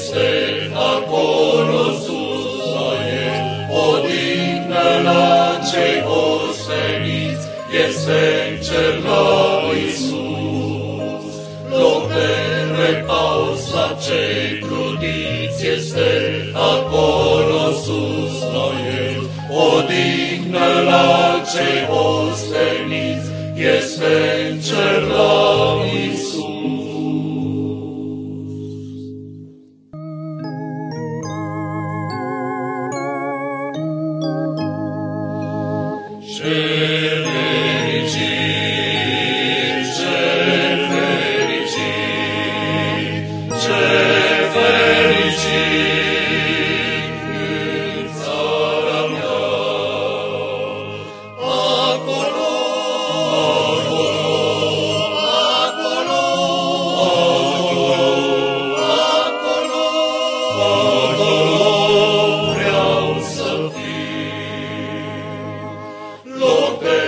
este acolo sus la el, odihnă la cei osteniți, este în cer la Iisus. Loc de repaus la cei crudiți, este acolo sus la el, odihnă la cei osteniți, este în cer Acolo, acolo, acolo, acolo vreau să fiu. Loc de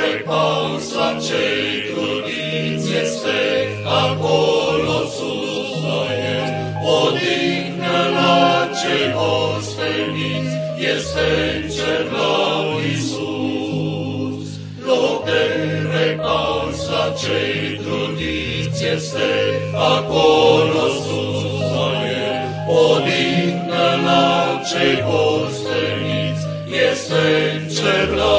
repaus la cei trudiți este acolo sus la el. Odihnă la cei osteniți este în cer la Iisus. Loc de repaus la cei trudiți este acolo sus la el. Odihnă la cei osteniți este în cer la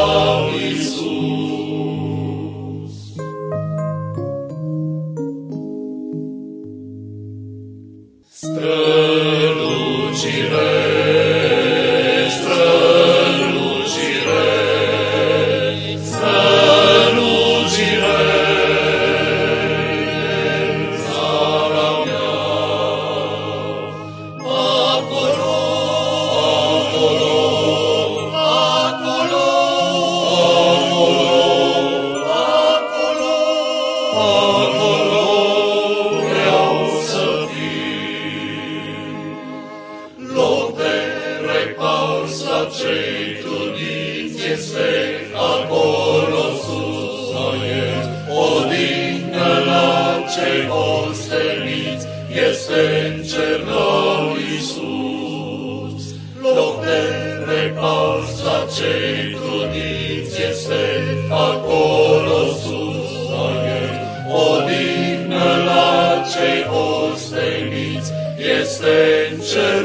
este acolo sus la el. Odihnă la cei osteniți este în cer la Iisus. Loc de repaus la cei trudiți este acolo sus la el. Odihnă la cei osteniți este în cer